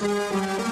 Música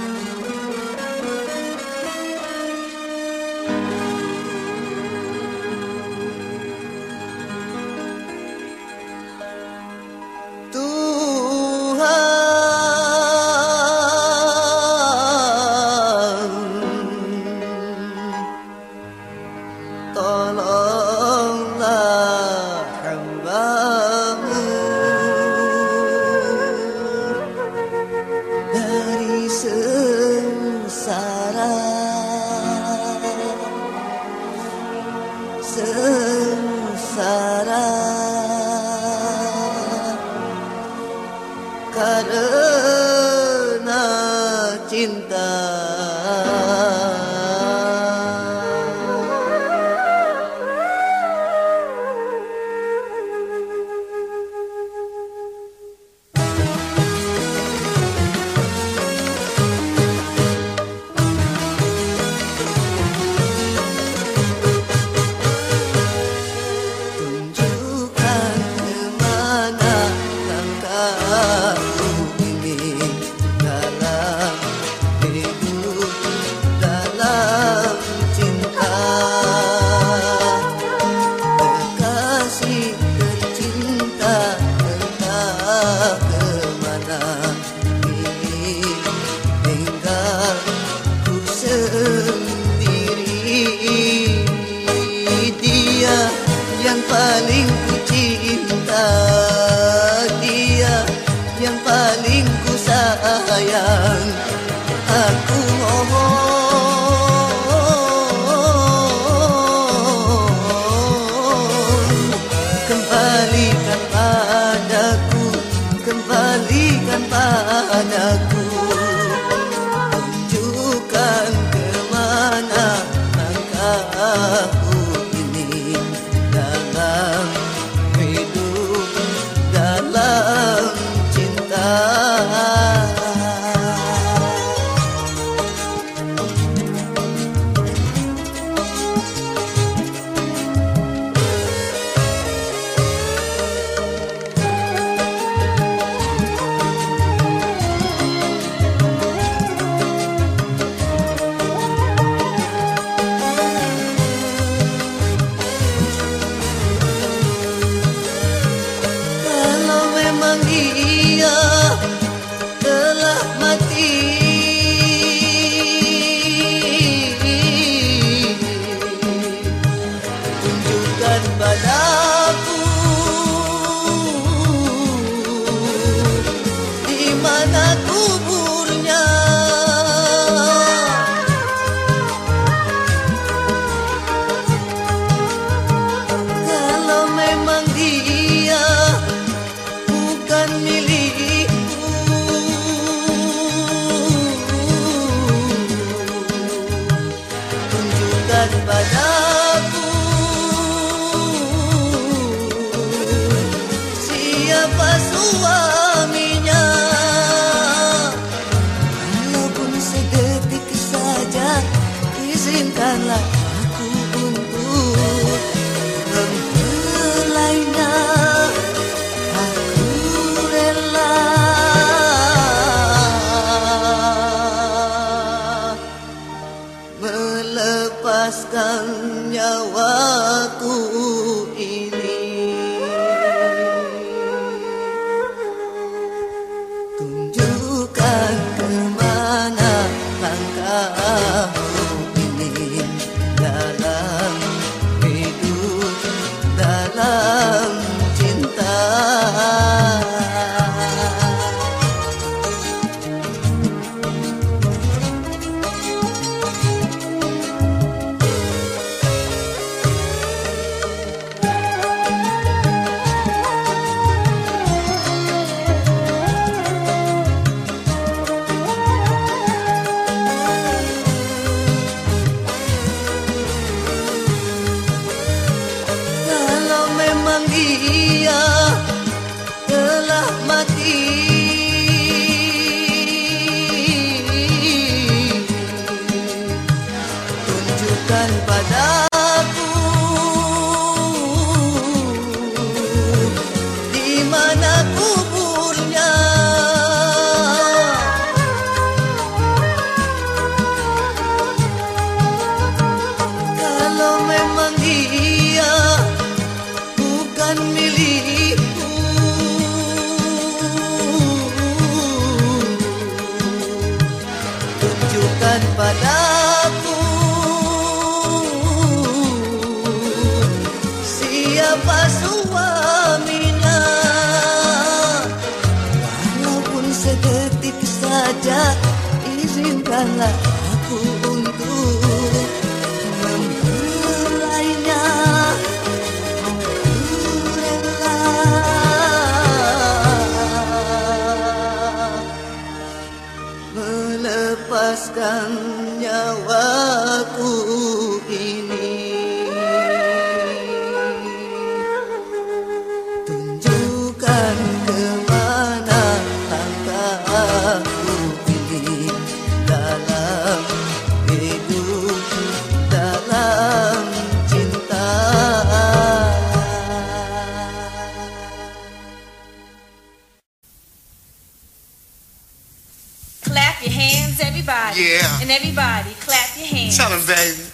everybody clap your hands. Tell them, baby.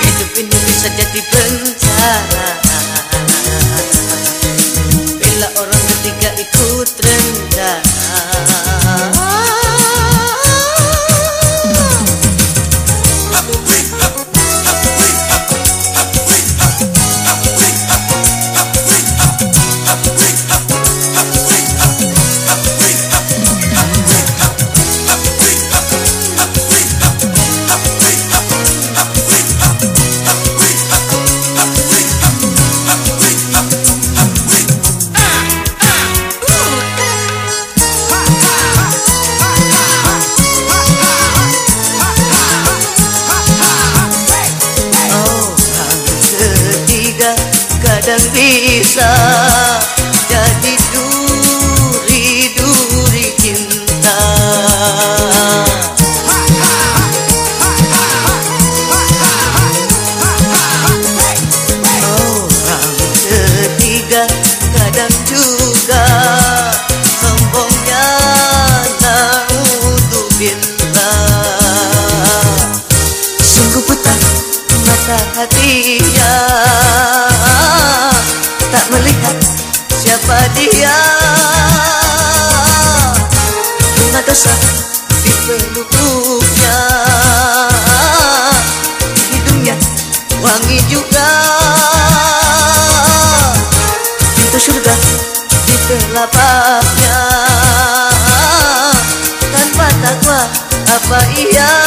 Hidup ini bisa jadi bencana. Bila orang ketiga ikut rendah wangi juga. Itu surga di telapaknya Tanpa takwa apa iya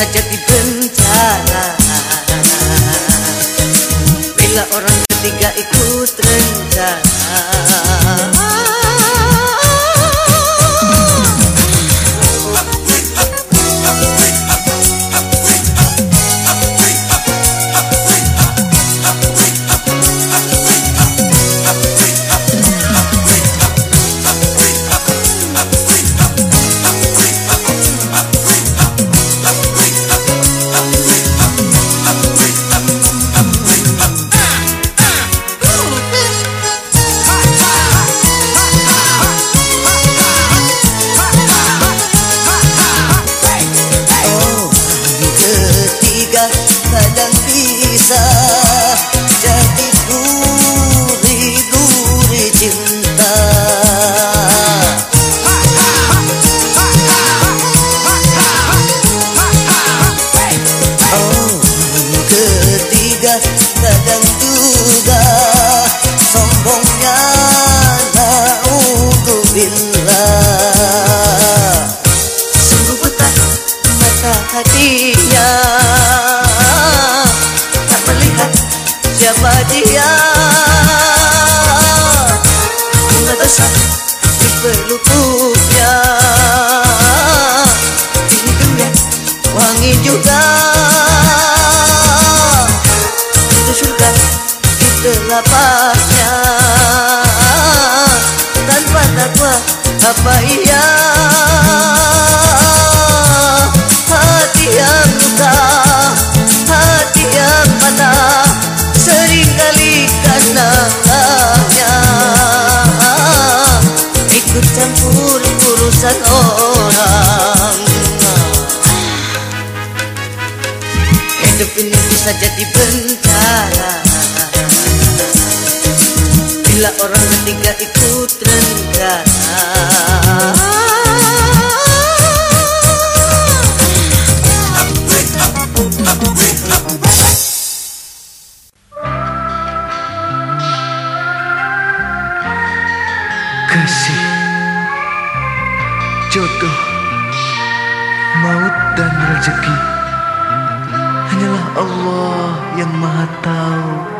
such Allah yang maha tahu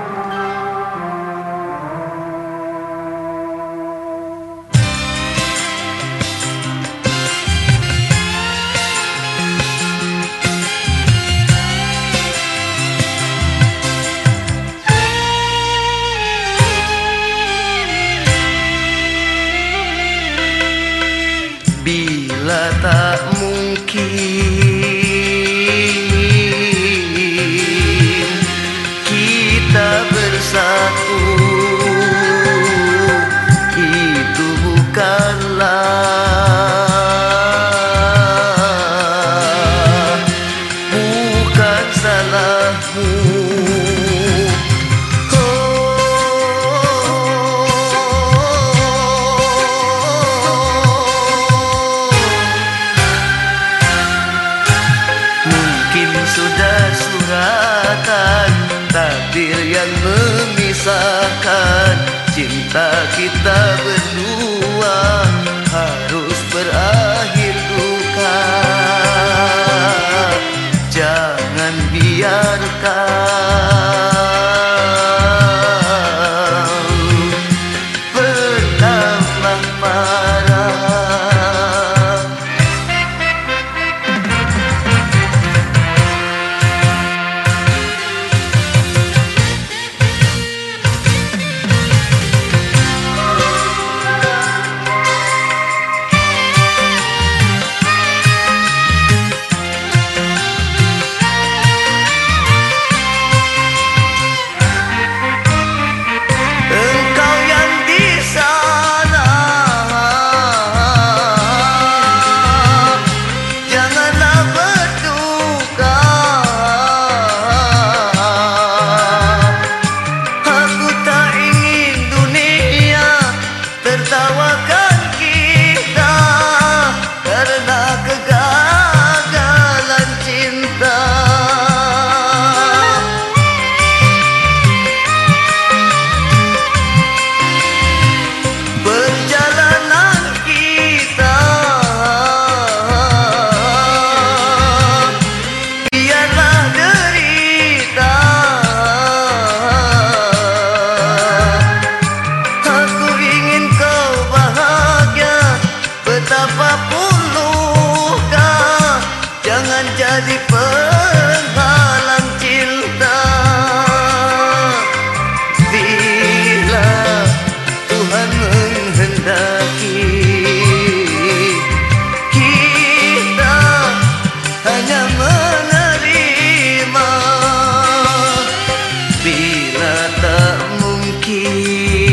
tak mungkin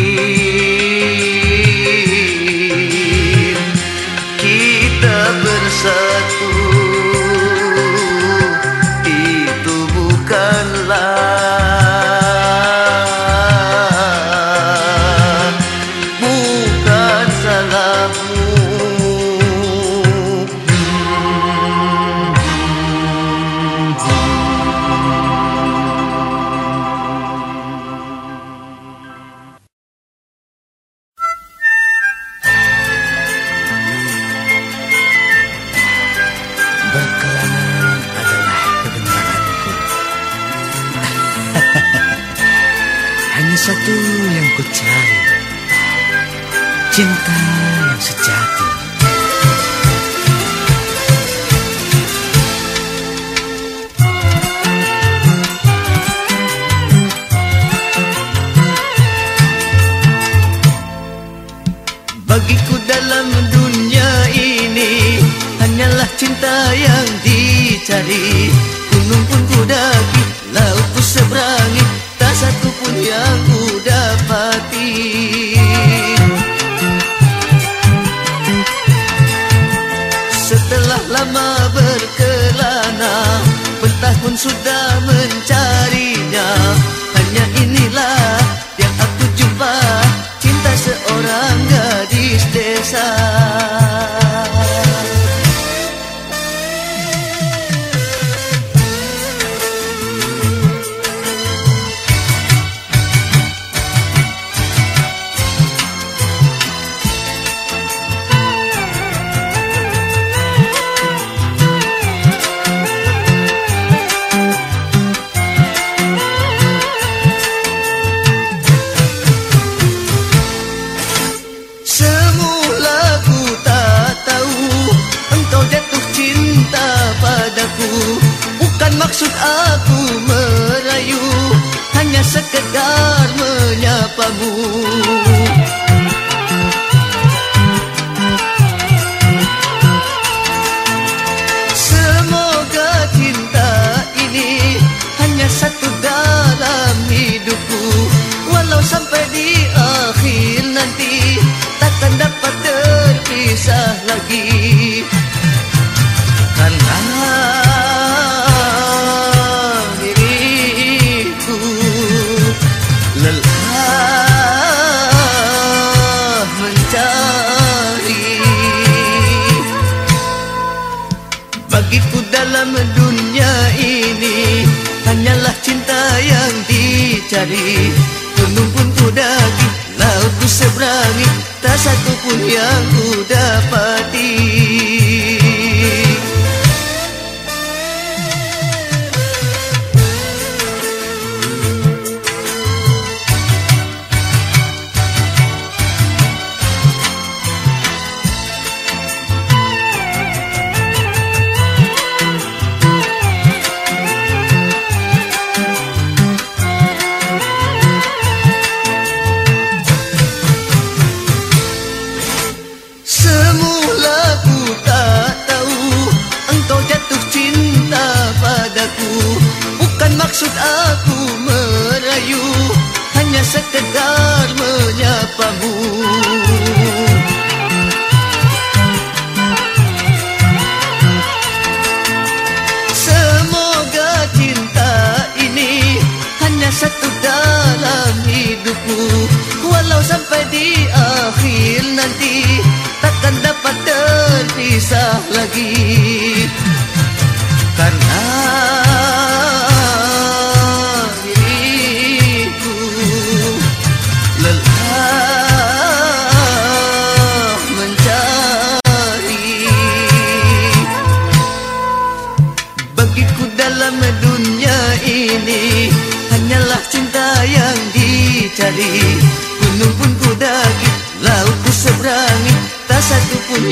besar satu pun yang ku dapat.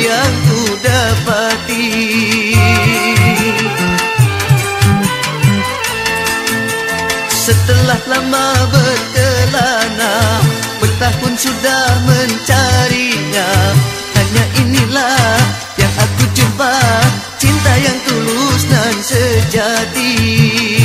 yang ku dapati. Setelah lama berkelana Bertahun sudah mencarinya. Hanya inilah yang aku jumpa Cinta yang tulus dan sejati. Cinta yang tulus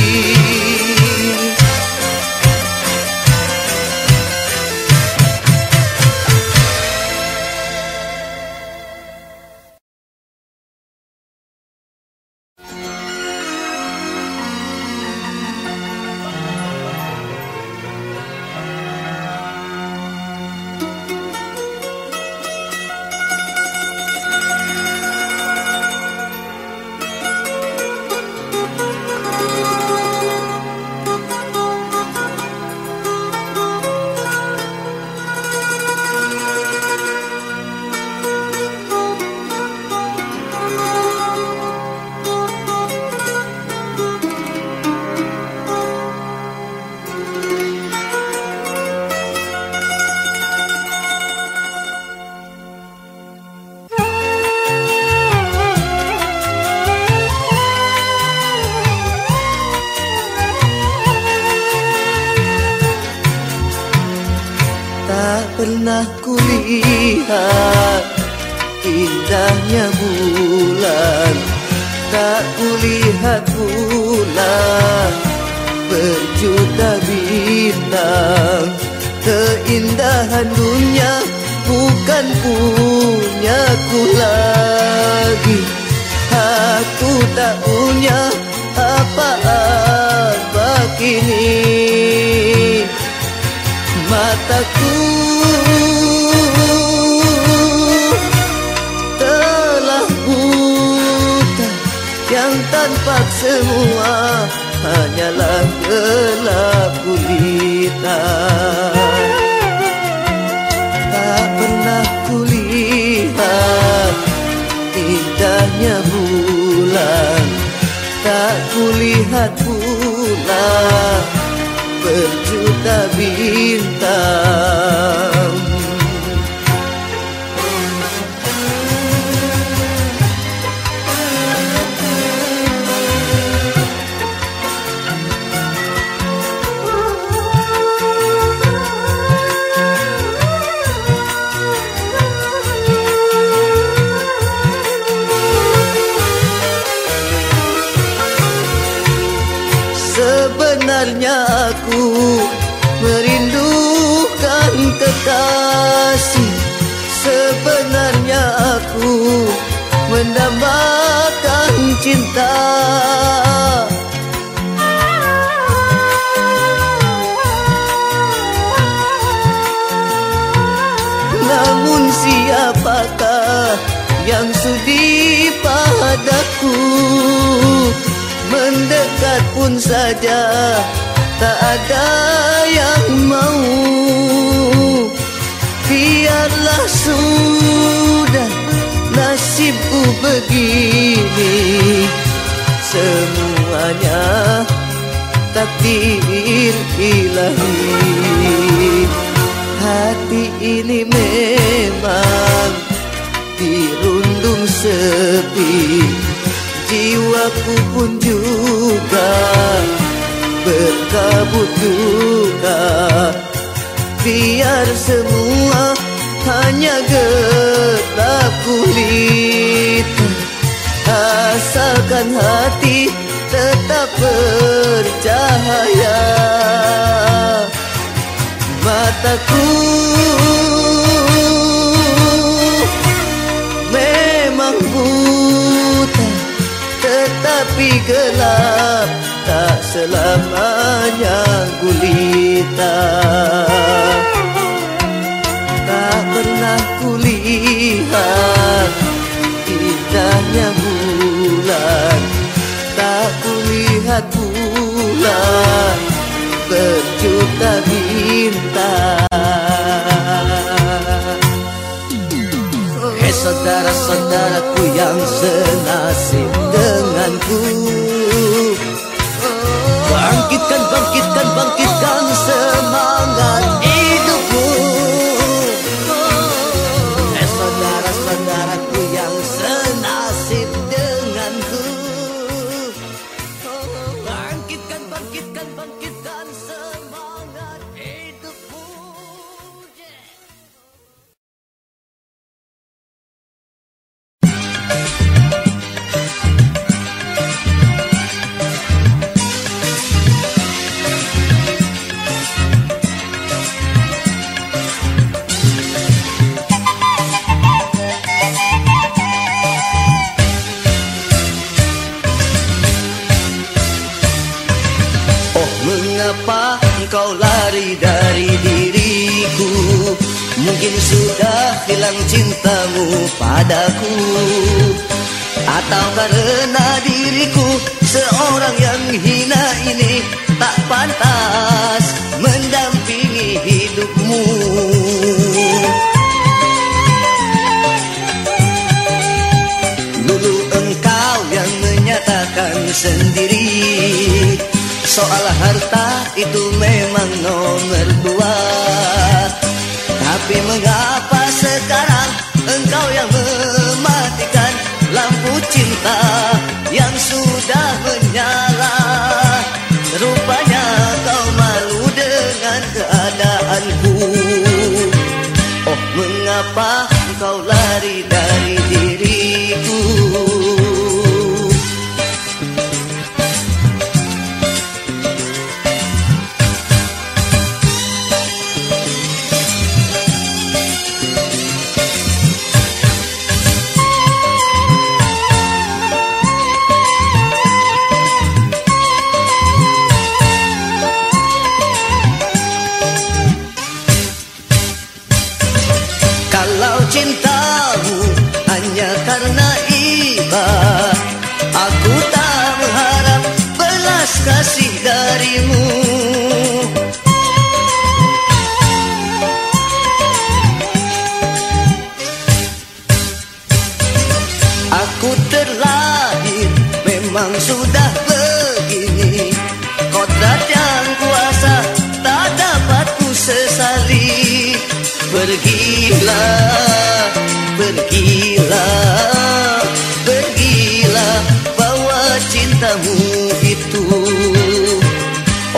dan sejati kulihat bulan berjuta bintang. Keindahan dunia bukan punya ku lagi. Aku tak punya apa-apa kini. Mataku semua hanyalah gelap gulita Tak pernah kulihat indahnya bulan. Tak kulihat bulan berjuta bintang pun saja tak ada yang mau. Biarlah sudah nasibku begini. Semuanya takdir ilahi. Hati ini memang dirundung sepi Jiwaku pun juga berkabut duka Biar semua hanya gelap gulita Asalkan hati tetap bercahaya. Mataku Tetapi gelap tak selamanya gulita. Tak pernah kulihat indahnya bulan. Tak kulihat bulan berjuta bintang. Eh saudara-saudaraku yang senasib denganku Bangkitkan, bangkitkan, bangkitkan memang nomor dua. Tapi mengapa sekarang engkau yang mematikan Lampu cinta yang sudah menyala? Rupanya kau malu dengan keadaanku. Oh mengapa kau lari cintamu itu.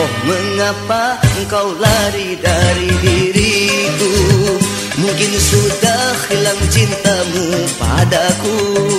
Oh mengapa engkau lari dari diriku? Mungkin sudah hilang cintamu padaku.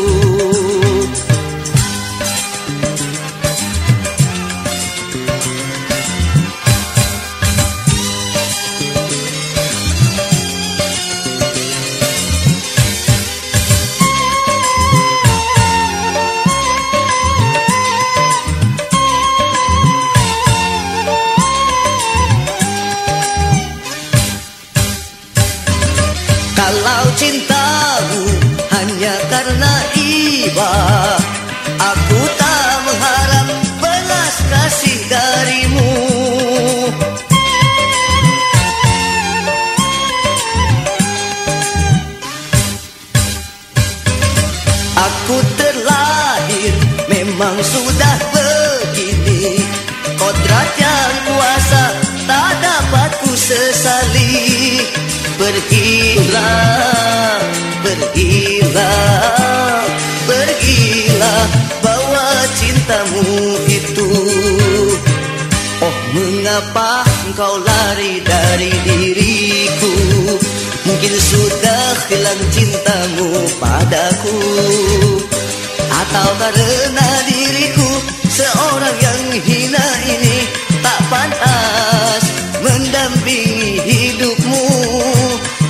mendampingi hidupmu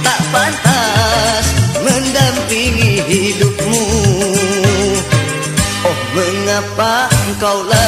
Tak pantas mendampingi hidupmu. Oh mengapa engkau lelaki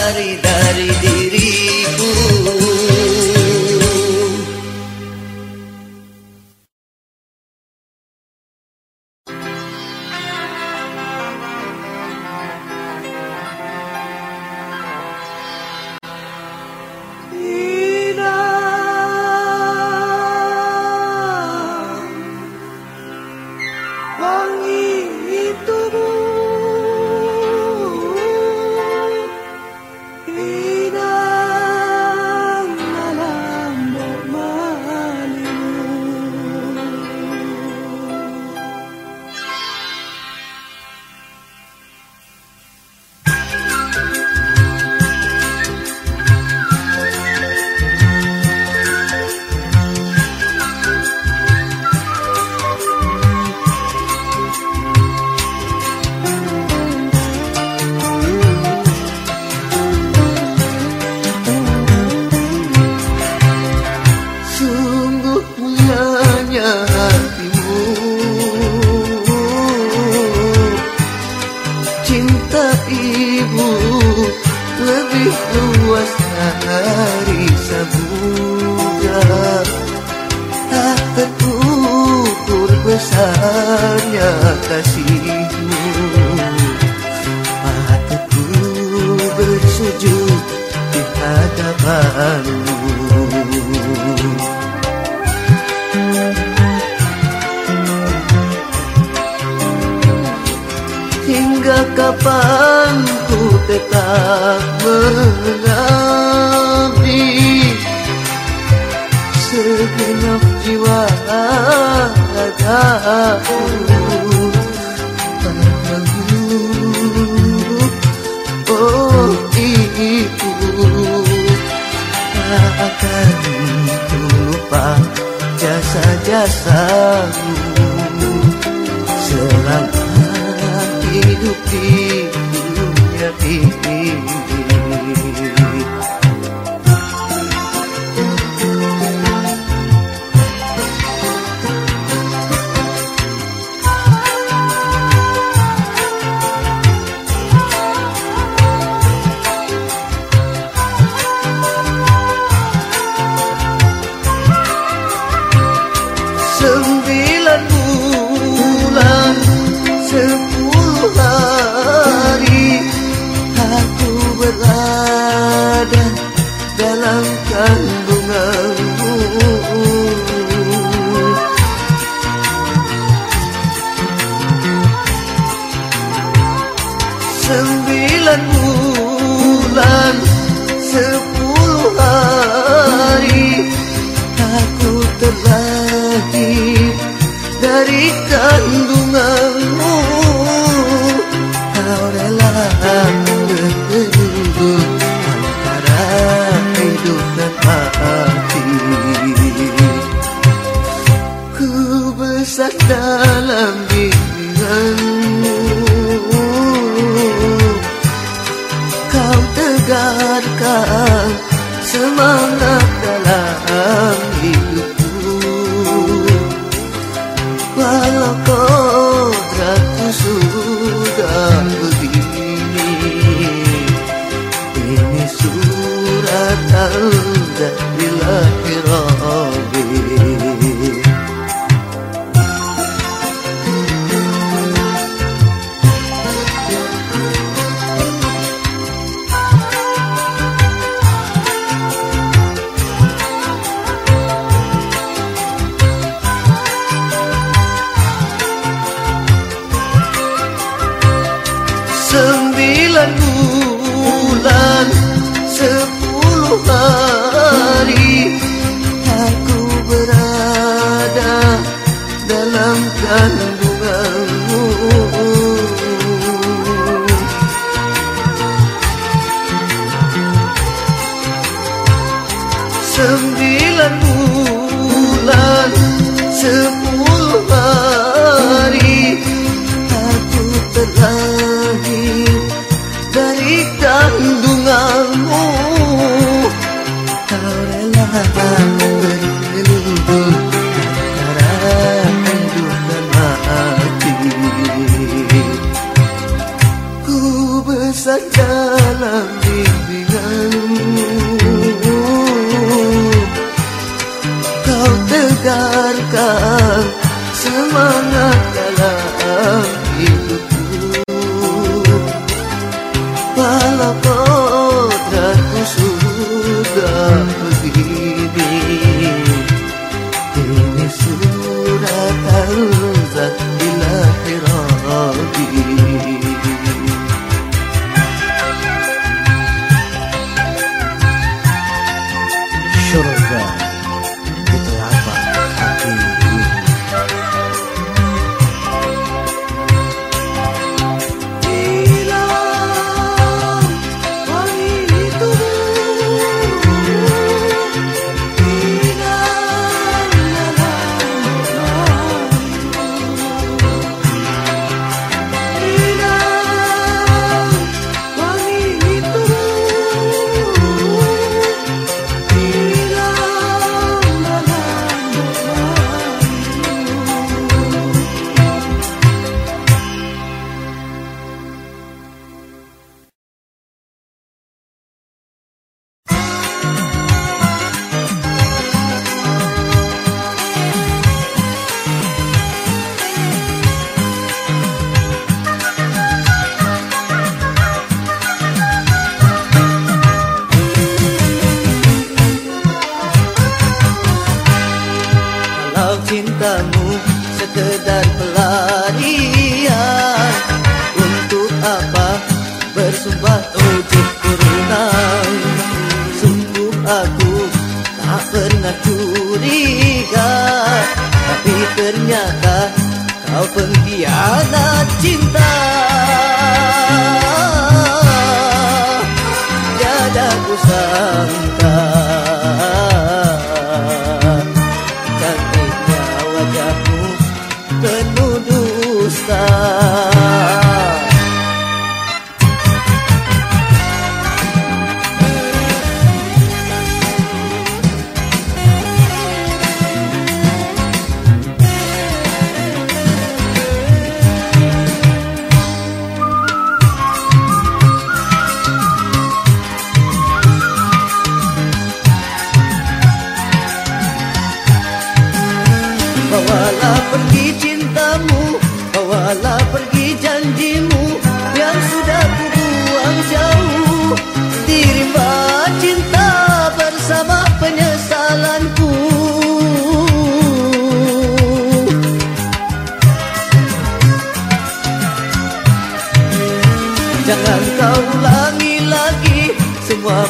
kasihmu, patutku bersujud di hadapan hingga kapan ku Segenap jiwa ada aku takkan ku lupa jasa-jasamu. Selama hidup di dunia ini Sembilan bulan, sepuluh hari, aku terlajip dari kandunganmu. Kau rela menunggu antara hidup dan mati, ku besar Dalam diri agar kau semangat dalam Sembilan bulan, Sepuluh hari Aku terang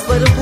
पर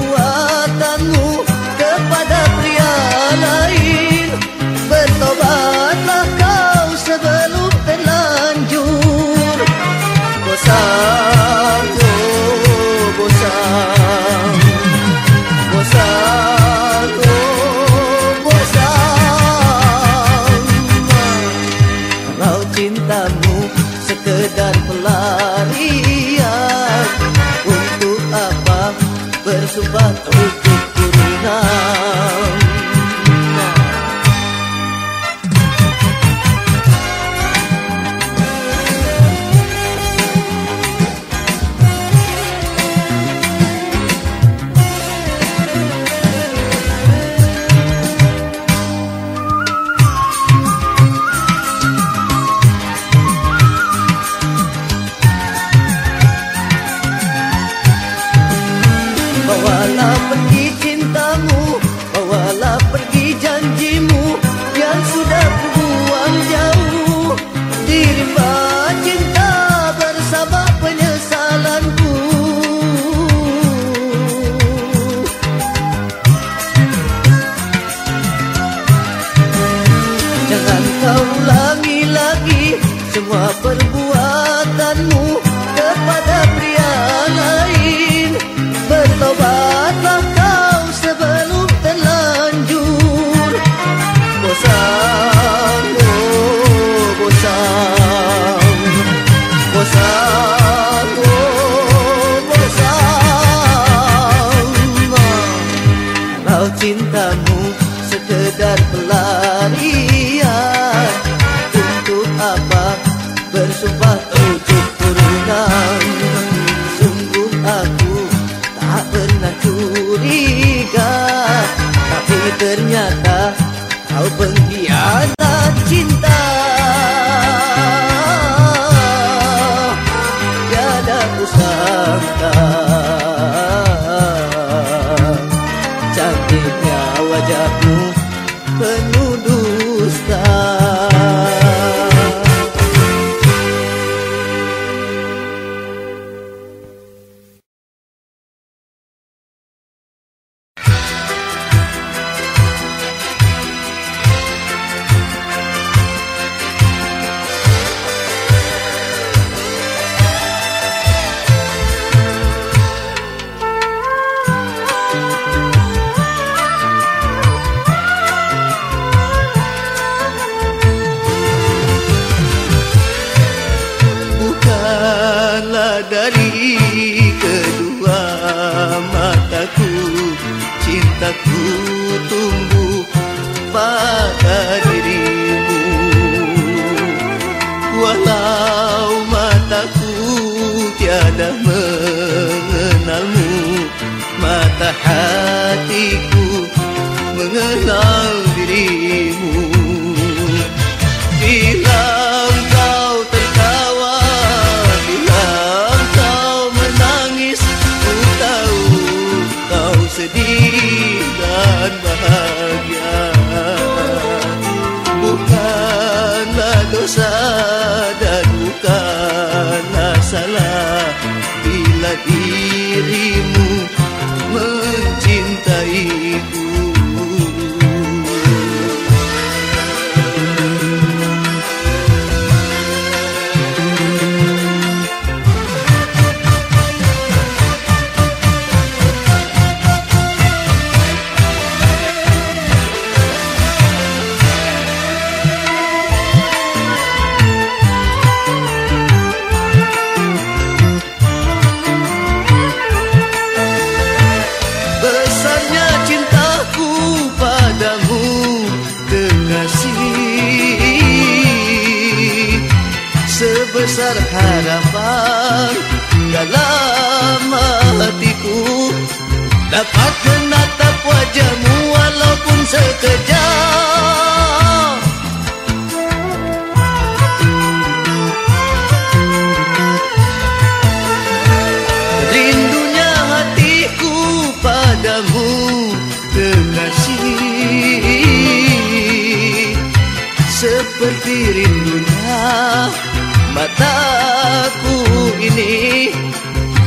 mataku ini.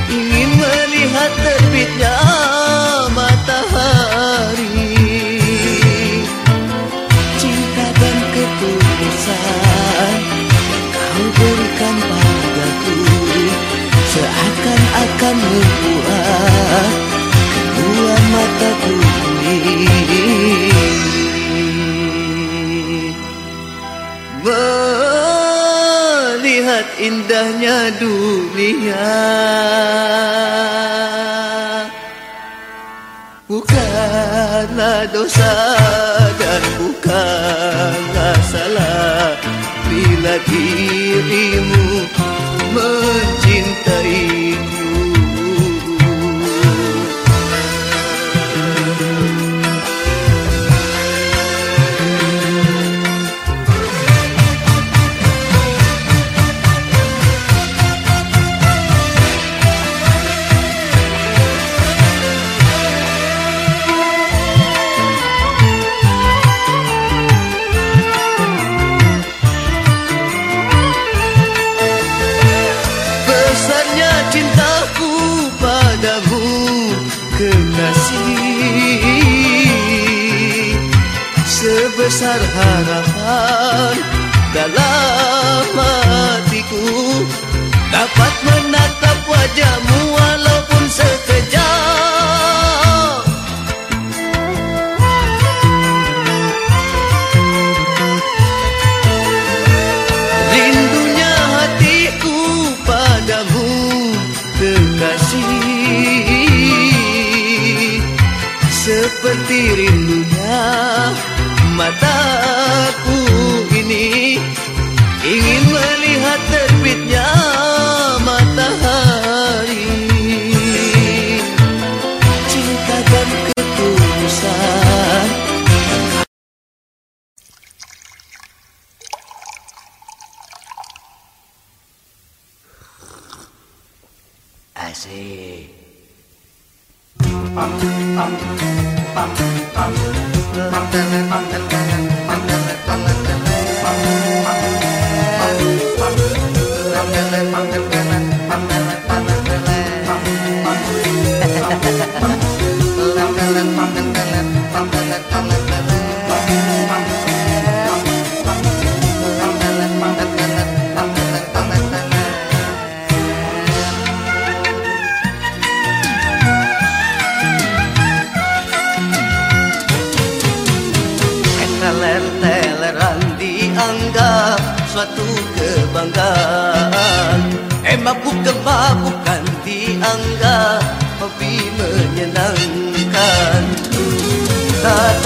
Ingin melihat terbitnya matahari. Cinta dan ketulusan Kau berikan padaku Seakan-akan membuat Kedua mataku ini indahnya dunia. Bukanlah dosa dan bukanlah salah. Bila dirimu Asik Teler-teleran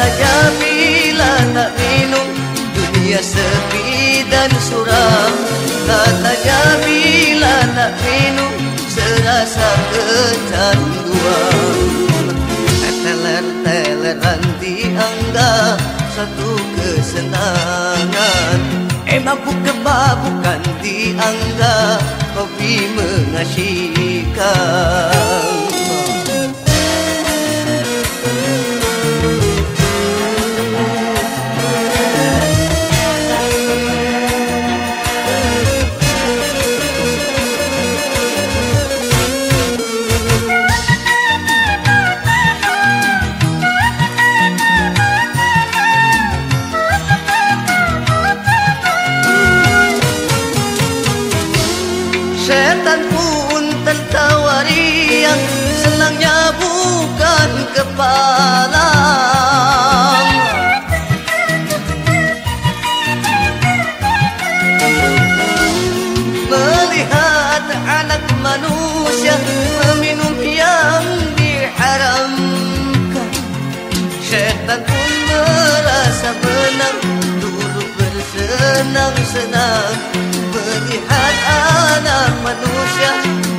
Katanya bila tak minum dunia sepi dan suram. Katanya bila tak minum serasa kecanduan. Teler-teleran dianggap satu kesenangan. Eh mabuk-kebabukan dianggap hobi mengasyikan manusia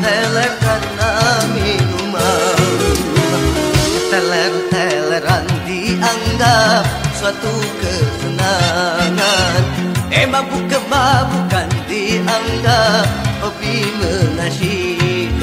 Teler karena minuman Teler-teleran dianggap suatu kesenangan. Eh mabuk-kebabukan dianggap hobi mengasyikan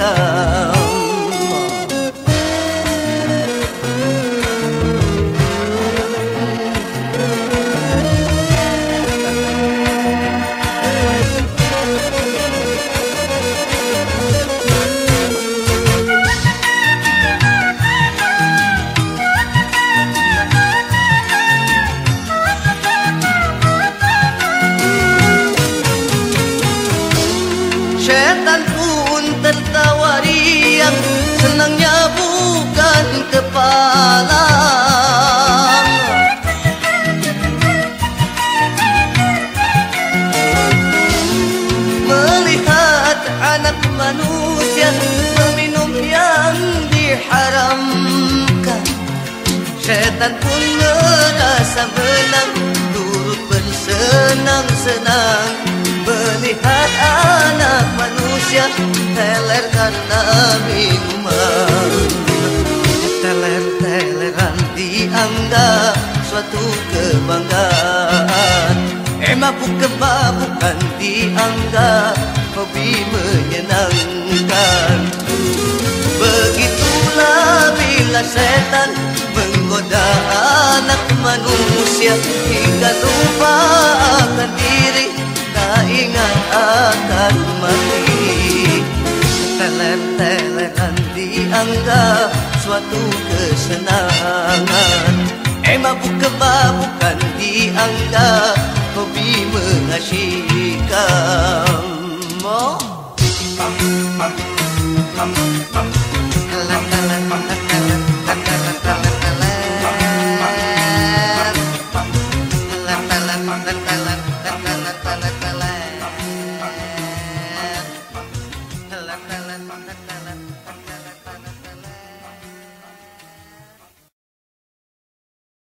manusia Teler karena minuman Teler-teleran dianggap suatu kebanggaan. Eh mabuk-kebabukan dianggap hobi menyenangkan. Begitulah bila setan menggoda anak manusia Hingga lupa akan diri tak ingat akan mati Teler-teleran dianggap suatu kesenangan. Eh mabuk-kebabukan dianggap hobi mengasyikkan Oh.